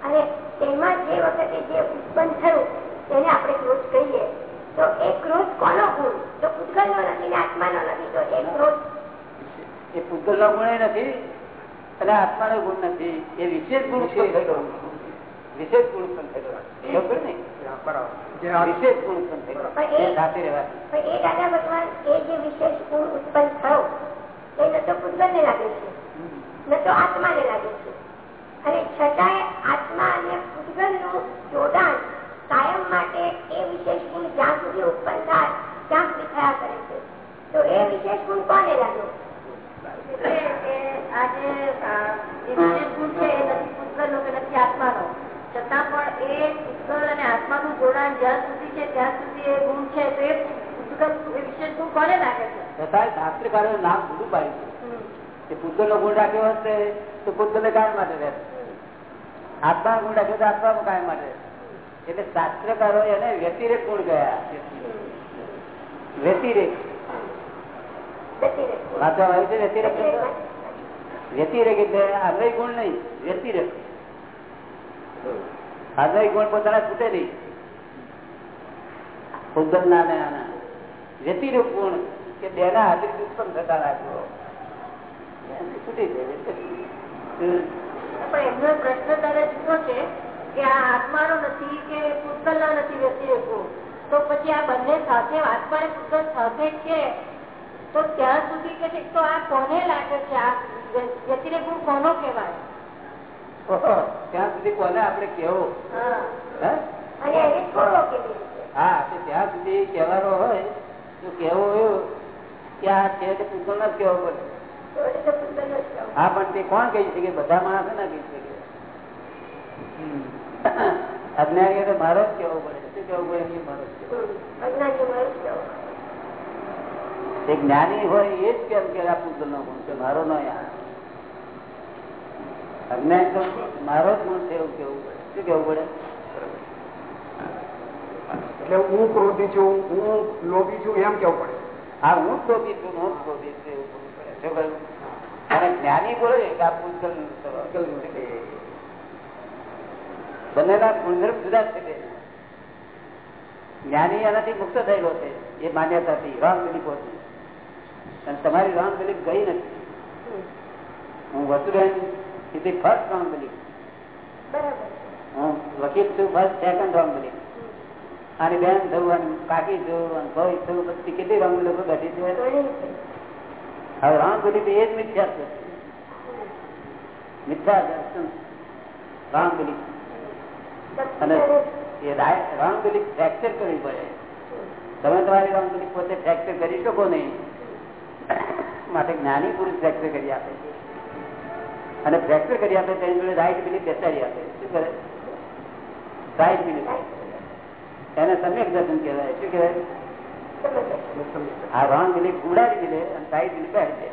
અને તેમાં જે વખતે જે ઉત્પન્ન થયું, તેને આપણે ક્રોધ કહીએ. તો એ ક્રોધ કોનો ગુણ? તો પૂતગલનો નથી ને આત્માનો નથી, તો એ ક્રોધ. એ પૂતગલ નો ગુણ નથી અને આત્મા નો ગુણ નથી. એ વિશેષ ગુણ ઉત્પન્ન વિશેષ ગુણ ઉત્પન્ન થયેલો ને? વિશેષ ગુણ ઉત્પન્ન થયેલો પણ એ- એ સાથે રહેવાથી. એ દાદા ભગવાન એ જે વિશેષ ગુણ ઉત્પન્ન થયો એ ન તો પૂતગલને લાગે છે ન તો આત્માને લાગે છે. અને છતાંય આત્મા અને પૂતગલનું જોડાણ કાયમ માટે એ વિશેષ ગુણ જ્યાં સુધી ઉત્પન્ન થાય ત્યાં સુધી થયા કરે છે તો એ વિશેષ ગુણ કોને લાગ્યો એટલે કે આ જે અ, જે વિશેષ ગુણ છે એ નથી પૂતગલનો કે નથી આત્માનો છતાં પણ એ પૂતગલ અને આત્માનું જોડાણ જ્યાં સુધી છે ત્યાં સુધી એ ગુણ છે તો એ પૂતગલ એ વિશેષ ગુણ કોને લાગે શાસ્ત્રકારો નામ જુદું પાડ્યું છે. કે નો ગુણ રાખ્યો હશે તો પૂતગલ કાયમ માટે રહેશે આત્મા ગુણ રાખ્યો તો આત્મા કાયમ માટે. એટલે શાસ્ત્રકારો એને વ્યતિરેક ગુણ ગયા વ્યતિરેક. વાંચવા આવ્યું છે વ્યતિરેક વ્યતિરેક એટલે અન્વય ગુણ નહીં વ્યતિરેક. અન્વય ગુણ પોતાના છૂટે નહીં. ઉદ્ગલ ના વ્યતિરેક ગુણ. કે બેના હાજરી ઉત્પન્ન થતા રાખવો છૂટી જાય એમનો પ્રશ્ન તારે જુદો છે કે આ આત્માનો નથી કે પૂતગલનો નથી વ્યતિરેક તો પછી આ બંને સાથે આત્મા અને સાથે છે? તો ત્યાં સુધી કે તો આ કોને લાગે છે? આ વ્યતિરેક ગુણ કોનો કહેવાય? ત્યાં સુધી કોને આપણે કેવો હા. ત્યાં સુધી કહેવાનો હોય તો કેવો એવું. કે આ છે તે પૂતગલ ન કેવો પડે તો એ તો પૂતગલ નો જ કહેવો. હા પણ તે કોણ કહી શકે બધા માણસો ના કહી શકે અજ્ઞાની તો મારો જ કેવો પડે શું કેવું પડે એ મારો જ કહેવો. હમ. અજ્ઞાની મારો જ કહેવો. એ જ્ઞાની હોય એ જ કેમ કે આ પૂતગલ નો ગુણ છે મારો નો અજ્ઞાન તો મારો જ ગુણ છે એવું કેવું પડે શું કેવું પડે એટલે હું ક્રોધી છું હું લોભી છું એમ કેવું પડે હા હું લોભી છું હું જ છું એવું અને જ્ઞાની બોલે કે આ પૂતગલ બંનેના ગુણધર્મ જુદા છે જ્ઞાની એનાથી મુક્ત થયેલો છે. એ માન્યતાથી દિલીપ હતી. અને તમારી રામ દિલીપ ગઈ નથી. હું વસુબેન ઇઝ ફર્સ્ટ રામ દિલીપ બરાબર. હું વકીલ છું ફર્સ્ટ સેકન્ડ રામ બિલીફ અને બેન થવું કાકી થયું અને ભાઈ થયું બધી કેટલી રંગ લોકો ઘટી છે? તો. હવે રંગ બિલીફ એ જ મિથ્યા છે. મિથ્યા દર્શન રંગ અને એ રંગ બિલીફ ફ્રેક્ચર કરવી પડે. તમે તમારી રંગ બિલીફ પોતે ફ્રેક્ચર કરી શકો નહીં. માટે જ્ઞાની પુરુષ ફ્રેક્ચર કરી આપે. અને ફ્રેક્ચર કરી આપે તેની જોડે રાઈટ બિલીફ બેસાડી આપે. શું કરે? રાઈટ બિલીફ એને સમ્યક દર્શન કહેવાય. શું કહેવાય? આ રોંગ બિલીફ ઉડાડી દીધે અને સાઈડ બિલીફ બેસી દે.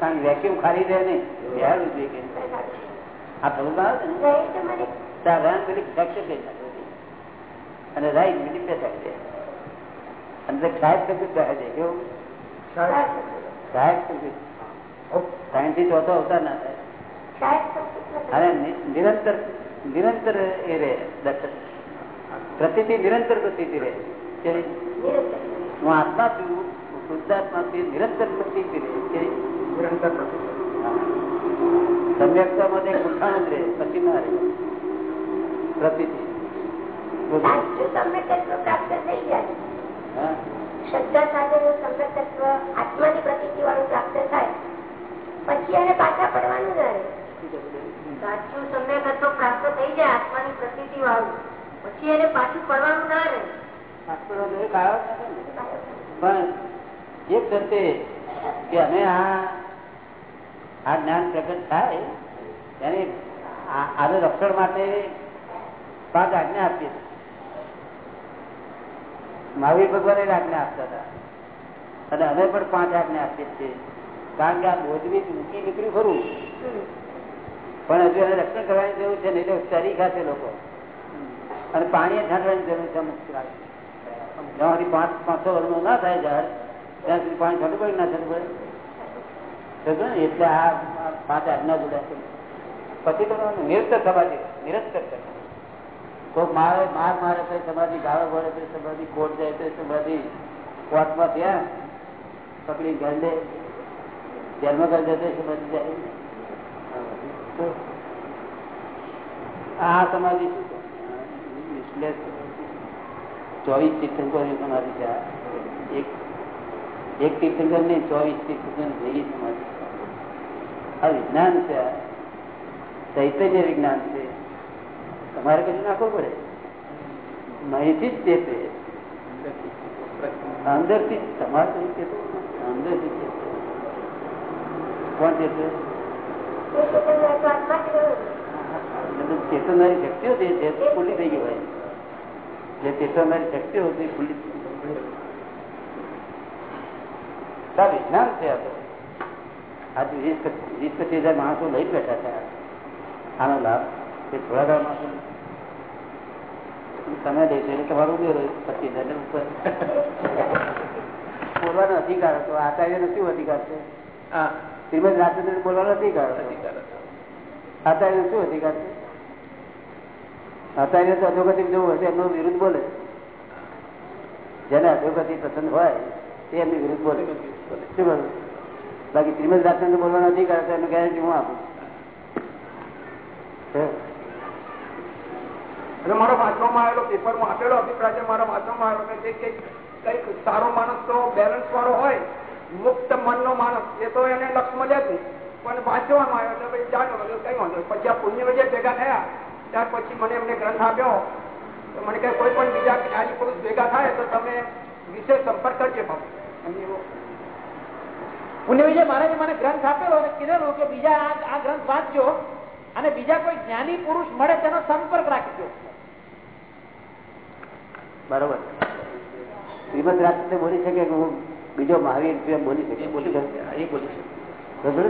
કારણ વેક્યુમ ખાલી દે નહીં. બેહાડવું જોઈએ કે આ થયું આવે ને? ત્યાં રાંગ બિલીફ ફ્રેક્ચર કરી અને રાઈટ બિલીફ બેસાડી દે. અને સાહેબ સબ્જેક્ટ બેસે છે. કેવું? સાહેબ. સબ્જેક્ટ સાયન્સથી ચોથો અવતાર ના થાય. અને નિરંતર નિરંતર એ રે દર્શન. પ્રતિથી નિરંતર પ્રતિ રહે. હું આત્મા છું હું શુદ્ધાત્મા છું નિરંતર પ્રતિ રહે. નિરંતર સમ્યકતામાં તે ગુંઠાણું જ રહે પછી ના રહે. પ્રતિથી. સાચું સમ્યક તત્વ શ્રદ્ધા સમ્યક આત્માની પ્રતિ વાળું પ્રાપ્ત થાય. પછી એને પાછા પડવાનું ના રહે સાચું સમ્યક તત્વ પ્રાપ્ત થઈ જાય આત્માની પ્રતિતિ વાળું પછી એને પાછું પડવાનું ના રહે. પણ એક શરતે કે અમે આ આ જ્ઞાન પ્રગટ થાય આ- આનું રક્ષણ માટે પાંચ આજ્ઞા આપીએ મહાવીર ભગવાન આજ્ઞા આપતા હતા. અને અમે પણ પાંચ આજ્ઞા આપીએ છીએ. કારણ કે આ બોજવી મૂકી નીકળ્યું ખરું પણ હજુ એને રક્ષણ કરવાની જરૂર છે નહીં તો ચરી ખાશે લોકો. અને પાણી ઠંડવાની જરૂર છે અમુક જ્યાં સુધી પાંચ પાંચસો વર્ષનું ના થાય ઝાડ ત્યાં સુધી પાણી ઠંડુ પડે, ના ઠંડુ પડે. ને? એટલે આ પાંચ આજ્ઞા જોડ્યા પછી તો નિરંતર સમાધિ સમાધિ કોઈ મારે માર મારે તો સમાધિ, ગાળો ભરે તો સમાધિ કોર્ટ જાય તો સમાધિ. કોર્ટમાં ત્યાં પકડી ઘર જન્મ જેલમાં કરી દે તો સમાધિ જાય. આ સમાધિ શું ચોવીસ તીર્થંકર સમાધિ છે આ. એક એક તીર્થંકર નહીં ચોવીસ તીર્થંકર ભેગી સમાધિ છે. આ વિજ્ઞાન છે આ. ચૈતન્ય વિજ્ઞાન છે તમારે કશું નાખવું પડે માહિતી જ તે છે અંદરથી જ તમારે કઈ કહેતું નથી. અંદરથી જ તે છે. કોણ છે તે? એ ચેતનનો તો આત્મા જ ગયો. બધું ચેતનારી શક્તિઓ જે છે તે ખુલ્લી થઈ ગઈ હોય હતી એ ખુલ્લી થઈ ગઈ. આ વિજ્ઞાન છે આજે વીસ વીસ પચીસ હજાર માણસો લઈ બેઠા છે આનો લાભ તે થોડા ઘણા માણસો તમે લેશો એટલે તમારું ઉમેરો રહ્યું પચીસ હજાર ઉપર બોલવાનો અધિકાર હતો. આચાર્ય નથી અધિકાર છે? શ્રીમદ રાજચંદ્ર બોલવાનો અધિકાર હતો. આચાર્ય શું અધિકાર છે? આચાર્ય તો અધોગતિ જવું હશે એમનો વિરુદ્ધ બોલે. જેને અધોગતિ પસંદ હોય, તે એમની વિરુદ્ધ બોલે. શું બોલે બાકી શ્રીમદ રાજચંદ્ર બોલવાનો અધિકાર હતો, એનું ગેરંટી હું આપું. મારો વાંચવામાં આવેલો પેપરમાં આપેલો અભિપ્રાય છે, મારા વાંચવામાં આવેલો કે જે કંઈક સારો માણસ તો બેલેન્સ વાળો હોય, મુક્ત મનનો માણસ, એ તો એને લક્ષ મળ્યા પણ વાંચવામાં આવ્યો, એટલે પછી જાણ્યો કઈ વાંધો. પછી આ પુણ્ય વિજય ભેગા થયા ત્યાર પછી મને એમને ગ્રંથ આપ્યો. તો મને કહે કોઈ પણ બીજા જ્ઞાની પુરુષ ભેગા થાય તો તમે વિશેષ સંપર્ક કરજે પુણ્ય વિજય મહારાજે મને ગ્રંથ આપેલો અને કીધેલું કે બીજા આ ગ્રંથ વાંચજો અને બીજા કોઈ જ્ઞાની પુરુષ મળે તેનો સંપર્ક રાખજો. બરોબર. શ્રીમદ રાષ્ટ્ર બોલી શકે કે હું બીજો મહાવીર બોલી શકે. બોલી શકે. એ બોલી શકે. બરોબર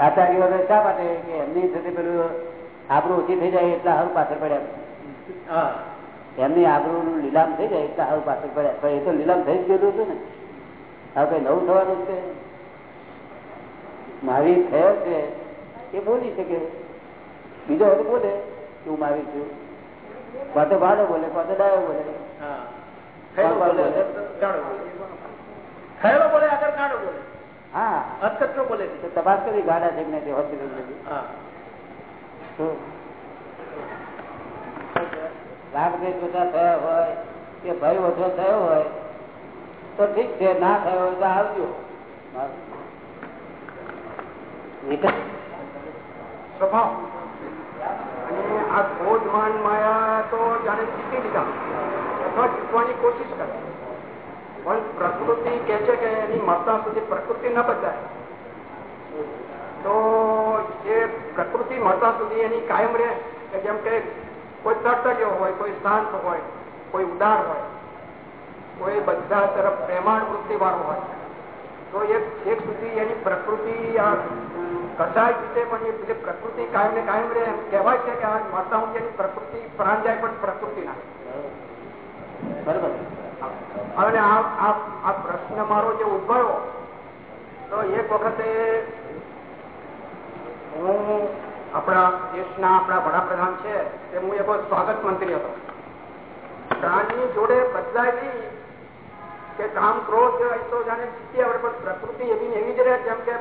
આચાર્યો શા માટે? કે એમની સાથે પેલું આબરૂ ઓછી થઈ જાય એટલા હારું પાછળ પડ્યા એમની આબરૂ લીલામ થઈ જાય એટલા હારું પાછળ પડ્યા પણ એ તો લીલામ થઈ જ ગયેલું હતું ને. હવે કઈ નવું થવાનું છે? મારી થયો છે. એ બોલી શકે. બીજો હવે બોલે કે હું મારી છું. કોતો ભાડો બોલે કોતો ડાયો બોલે. તપાસ કરી ગાડા છે હોસ્પિટલ હા તો લાભ દેશ ઓછા થયા હોય, કે ભય ઓછો થયો હોય, તો ઠીક છે, ના થયો હોય તો આવજો. સ્વભાવ. અને આ ક્રોધ માયા તો જાણે જીતી લીધા. અથવા જીતવાની કોશિશ કરે. પણ પ્રકૃતિ કે છે કે એની મરતા સુધી પ્રકૃતિ ન બચાય. તો એ પ્રકૃતિ મળતા સુધી એની કાયમ રહે. કે જેમ કે કોઈ તટર્ય હોય કોઈ શાંત હોય કોઈ ઉદાર હોય કોઈ બધા તરફ પ્રેમાણ વૃત્તિ વાળો હોય. તો એક સુધી એની પ્રકૃતિ આ કસાય રીતે પણ એ પ્રકૃતિ કાયમ ને કાયમ રહે એમ કહેવાય છે કે આ મળતા હું એની પ્રકૃતિ પ્રાણ જાય પણ પ્રકૃતિ ના. બરોબર. અને આ આ આ પ્રશ્ન મારો જે ઉદભવ્યો તો એક વખતે હું આપણા દેશના આપણા વડાપ્રધાન છે, તે હું એક સ્વાગત મંત્રી હતો. પ્રાણની જોડે બદલાય નહીં કે કામ ક્રોધ તો જાણે જીતી આવડે, પણ પ્રકૃતિ એવી એવી જ રહે, જેમ કે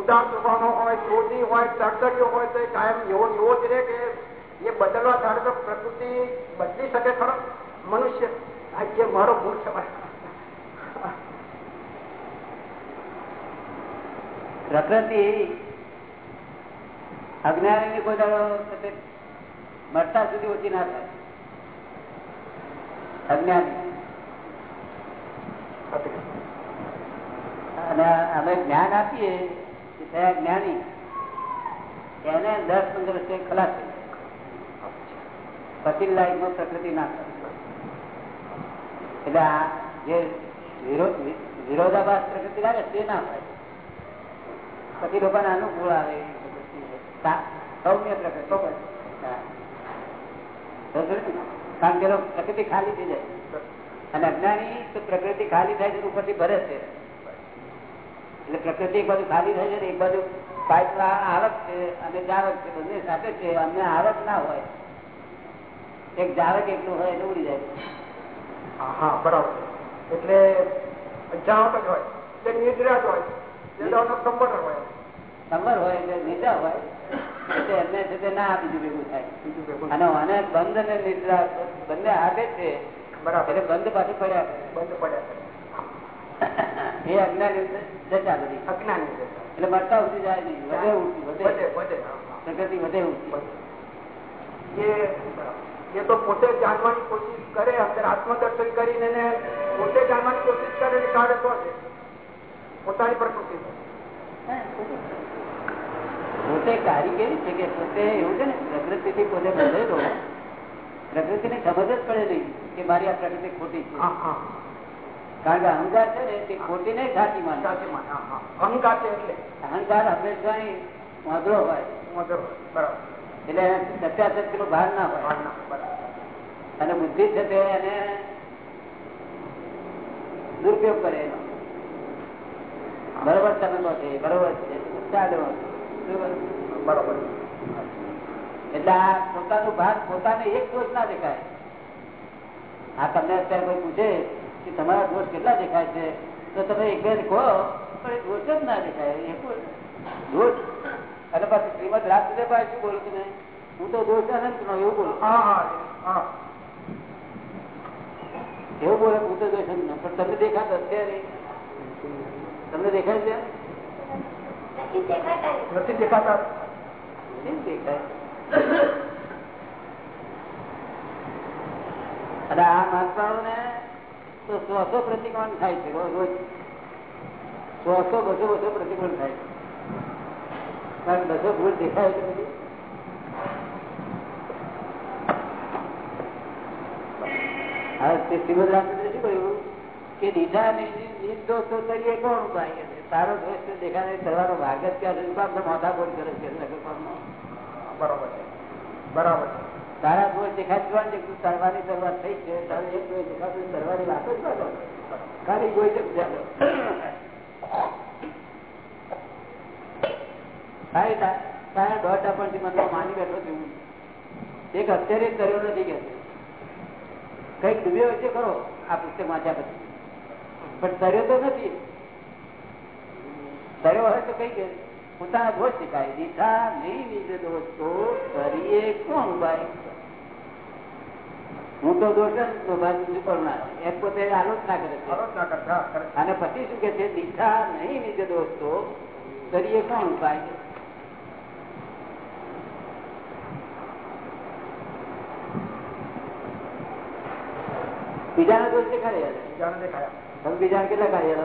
ઉદાર સ્વભાવનો હોય, ક્રોધી હોય તડતડીઓ હોય, તો કાયમ એવો એવો જ રહે કે એ બદલવા ધારે તો પ્રકૃતિ બદલી શકે ખરો. મનુષ્ય, આ જે મારો ભૂલ છે પ્રકૃતિ અજ્ઞાની કોઈ દાડો મરતા સુધી ઓછી ના થાય. અજ્ઞાની. અને અમે જ્ઞાન આપીએ કે થયા જ્ઞાની, એને દસ પંદર વર્ષે ખલાસ થઈ પછી નો પ્રકૃતિ ના થાય. એટલે આ જે વિરોધ વિરોધાભાસ પ્રકૃતિ લાગે તે ના થાય. પછી લોકોને અનુકૂળ આવે. કારણ કે પ્રકૃતિ ખાલી થઈ જાય. અને અજ્ઞાની તો પ્રકૃતિ ખાલી થાય છે ઉપરથી ભરે છે. એટલે પ્રકૃતિ એક બાજુ ખાલી થાય છે ને એક બાજુ પાઇપ આવક છે અને જાવક છે. બંને સાથે છે. અમને આવક ના હોય. એક જાવક એટલું હોય એટલે ઉડી જાય. હા બરાબર. એટલે જાવક જ હોય. એટલે નિદ્રા જ હોય. નિદ્રાનો હોય એટલે નિદ્રા હોય. એમને છે તે ના બીજું ભેગું થાય. અને મને બંધ અને નિદ્રા બંને આપે છે. બરાબર. બંધ પાછું પડ્યા બંધ પડ્યા એ અજ્ઞાન જતા બધી. અજ્ઞાન એટલે. મરતા ઉઠી જાય નહીં. વધે ઉઠી વધે. વધે. પ્રકૃતિ વધે ઉઠી એ તો પોતે જાણવાની કોશિશ કરે અંદર આત્મદર્શન કરીને પોતે જાણવાની કોશિશ કરે ને કાઢે તો પોતાની પ્રકૃતિ પોતે કારી કેવી છે કે પોતે એવું છે ને પ્રકૃતિ થી પોતે બંધેલો પ્રકૃતિ ને સમજ જ પડે નહીં કે મારી આ પ્રકૃતિ ખોટી છે. કારણ કે અહંકાર છે ને તે ખોટી નહીં સાચી માને. અહંકાર છે એટલે. અહંકાર હંમેશા વાંધો હોય. બરાબર. એટલે સત્યાસત્ય નો ભાર ના હોય અને બુદ્ધિ છે તે એને દુરુપયોગ કરે એનો. બરોબર તમે કહો છો બરોબર છે. ચાલો? બરાબર. એટલે આ પોતાનું ભાગ પોતાને એક દોષ ના દેખાય. આ તમને અત્યારે કોઈ પૂછે કે તમારા દોષ કેટલા દેખાય છે તો તમે એક બે કહો પણ એ દોષ જ ના દેખાય દોષ. અને પછી શ્રીમદ રાજસુદેવભાઈ શું બોલું છું હું તો દોષ અનંત નો એવું બોલું. એવું બોલે હું તો દોષ પણ તમને દેખાતો અત્યારે? તમને દેખાય છે? નથી દેખાતા. અને આ મહાત્માઓને તો સોસો પ્રતિકોણ થાય છે રોજ રોજ. સોસો બસો બસો પ્રતિકોણ થાય કારણ બસો ભૂલ દેખાય છે બધી. હા તે શ્રીમદ રામચંદ્ર શું કહ્યું? કે દીધા નિર્દોષ તો કરીએ કોણ ઉપાય તારો દોષ દેખાડે કરવાનો ભાગ જ ક્યાં સુધી મોટા બોલ કરે છે? બરોબર છે. બરાબર છે. તારા દોષ દેખાડવા છે તું તરવાની શરૂઆત થઈ છે તારે એક દોષ દેખાતું તરવાની વાત જ ખાલી કોઈ તારા દોઢ આપણથી મને માની બેઠો છું એક અત્યારે કર્યો નથી કે. કંઈક ડૂબ્યો છે ખરો? આ પુસ્તક વાંચ્યા પછી. પણ તર્યો તો નથી. તર્યો હોય તો કઈ કે પોતાના દોષ શીખાય. દીઠા નહીં નીચે દોષ તો કરીએ કોણ ઉભાય હું તો દોષ જ કરનાર એ પોતે આલોચના કરે છે. અને પછી શું કે છે? દીઠા નહીં નીચે દોષ તો કરીએ કોણ ઉપાય? બીજાના દોષ દેખાડે બીજાને દેખાયા. તમે બીજા કેટલા કાર્ય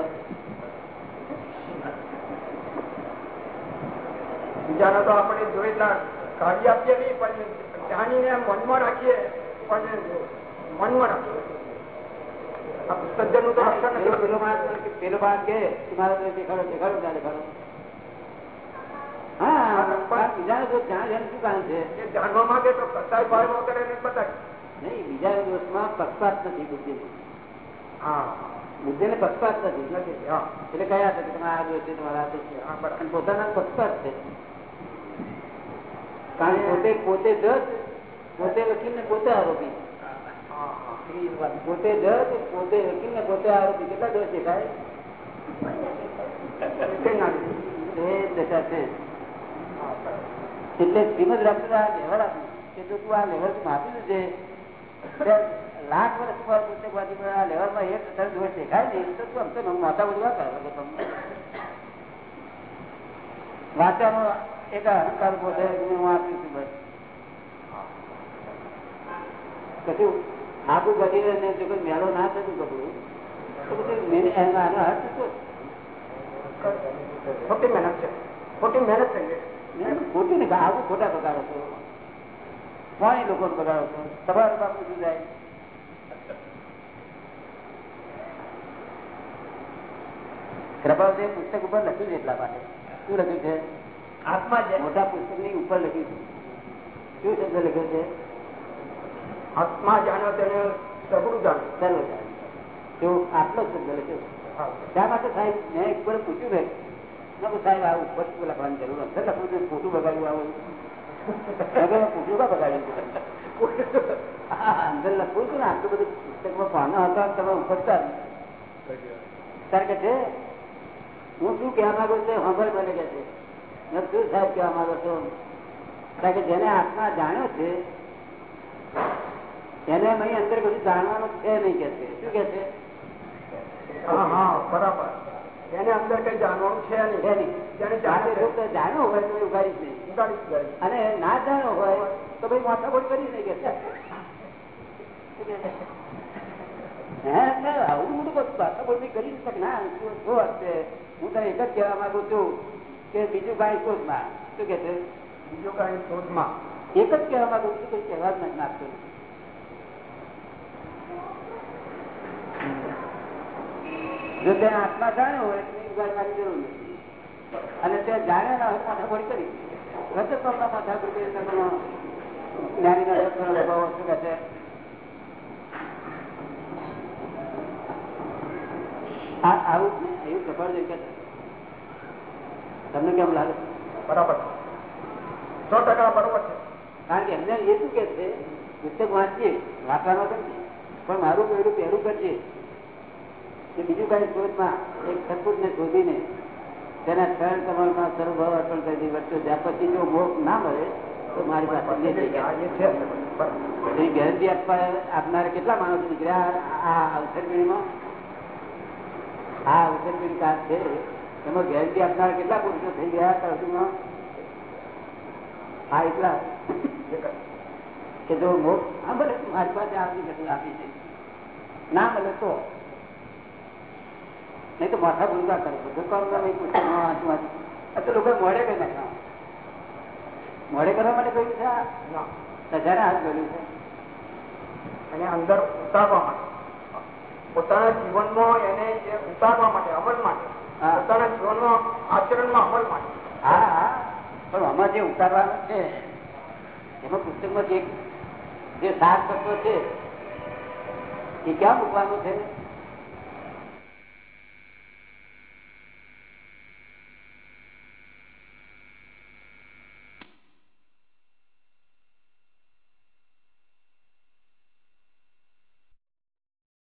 બીજાને તો આપણે જોયેલા કાઢી આપીએ નહીં પણ જાણીને મનમાં રાખીએ પણ મનમાં રાખીએ. સજ્જનનું તો રક્ષણ નથી. પેલો માણસ પેલો માણસ કે મારા દેખાડો દેખાડો ના દેખાડો હા બીજાનો દોષ જ્યાં જ્યાં શું કામ છે? એ જાણવા માટે તો કસાય ભાવ વગેરે નહીં બતાવી નહીં બીજા દોષમાં પક્ષપાત નથી બુદ્ધિ. હા. બુદ્ધિ ને પક્ષપાત નથી એટલે કયા છે તમે આ જોશે તમારા આ છે પોતાના પક્ષપાત છે. કારણ પોતે પોતે જજ પોતે વકીલ ને પોતે આરોપી. પોતે જજ પોતે વકીલ ને પોતે આરોપી. કેટલા દોષ દેખાય. એ દશા છે. હા એટલે શ્રીમદ આ લેવલ આપ્યું કે જો તું આ લેવલ માપી છે લાખ વર્ષ પર પુસ્તક વાંચી આ લેવલમાં એક દસ દોષ દેખાય નહીં તો તું તો માતા બોલવા કરો તમને વાંચવાનો એક અહંકાર પોતે હું આપ્યું છું બસ. કશું આખું ઘટી ને જો કોઈ મેળો ના થતું કપડું તો મેને એનો આનો અર્થ શું ખોટી મહેનત છે. ખોટી મહેનત થઈ ખોટું ને આવું ખોટા બગાડો છો. કોણ લોકો બગાડો છો? તમારું બાપુ શું જાય? કૃપાલદેવ પુસ્તક ઉપર લખ્યું છે એટલા માટે. શું લખ્યું છે? આત્મા જ મોટા પુસ્તકની ઉપર લખ્યું છે. શું શબ્દ લખ્યો છે? આત્મા જાણો તેને સગડું જાણો સર્વ જાણો આટલો શબ્દ લખ્યો. શા માટે સાહેબ? મેં એક વાર પૂછ્યું મેં. સાહેબ આ ઉપર લખવાની જરૂર અંદર લખવું છે ખોટું બગાડ્યું આવું. મેં ખોટું કા બગાડ્યું અંદર લખવું છું ને આટલું બધું પુસ્તકમાં પાના હતા તમે ઉપરતા કારણ કે છે હું શું કહેવા માંગુ છું ખબર બને કે છે મેં શું સાહેબ કહેવા માંગો છો કારણ કે જેને આત્મા જાણ્યો છે એને અહીં અંદર બધું જાણવાનું છે નહીં કે છે. શું કે છે? હા હા બરાબર. એને અંદર કઈ જાણવાનું છે છે નહીં. નહીં જેને જાણે જાણે જો જાણ્યો હોય તો ઉગાડીશ નહીં ઉગાડી જ જાય. અને ના જાણ્યો હોય તો ભાઈ માથાકોટ કરી નહીં કે હે આવું મોટું બધું માથા બી કરી શકે. ના શું શું હશે હું તને એક જ કહેવા માંગુ છું કે બીજું કાંઈ શોધમાં. શું કે છે? બીજું કઈ શોધમાં. એક જ કહેવા માંગુ છું કે કહેવા જ નથી નાખતો. જો તે આત્મા જાણ્યો હોય તો ઉગાડવાની જરૂર નથી. અને તે જાણ્યા ના હોય માથાફોડ કરી ગજબ પગલા કરી તમે જ્ઞાનીના શું કહે છે? આવું એવું ખબર છે કે તમને કેમ લાગે? બરાબર. સો ટકા બરોબર છે. કારણ કે એમને એ શું કે છે પુસ્તક વાંચીએ વાંચવાનો નથી પણ મારું પહેલું પહેલું કરજે કે બીજું કઈ શોધમાં એક સપૂત શોધીને તેના શરણ કમળમાં સર્વભાવ અર્પણ કરી દીધી વર્ષો જ્યાં પછી જો મોક ના મળે તો મારી પાસે ગેરંટી આપવા આપનારા કેટલા માણસો નીકળ્યા? આ અવસરપીણીમાં? આ અવસરપીણી કાળ છે. એમાં ગેરંટી આપનાર કેટલા પુરુષો થઈ ગયા? કળજુમાં હા એટલા. કે જો હા ભલે મારી પાસે આપી નથી આપી છે. ના મળે તો. નહીં તો માથા ભૂલકા કરે બધું કામ તમે પુસ્તકમાં વાંચું વાંચું તો લોકો મોડે કરી નાખવા મોડે કરવા માટે કહ્યું છે? સજાને હાથ કર્યું છે. અને અંદર ઉતારવા માટે. પોતાના જીવનમાં એને જે ઉતારવા માટે અમલ માટે. પણ આમાં જે ઉતારવાનું છે એમાં પુસ્તકમાં જે જે સાત તત્વ છે એ ક્યાં મૂકવાનું છે?